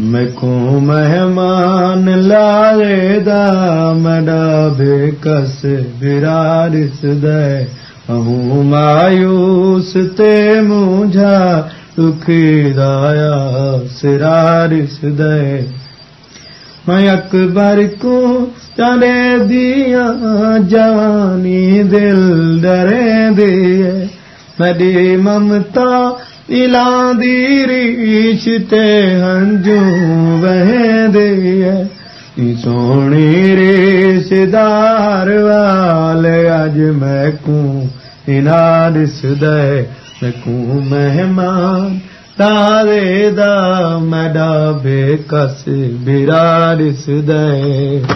मैको मेहमान बेकस बिरारिस दे। अहूं मायूस ते मुझा दुखी दाया सिरारिस दे। मैं अकबर को चले दिया जवानी दिल मेरी ममता इलादी रीश ते हंजू वह दिए सोनी रिश्तेदार वाले अज मैं को इनारिस दे मैं को मेहमान तारे दा मैडा बेकस बिरारिस दे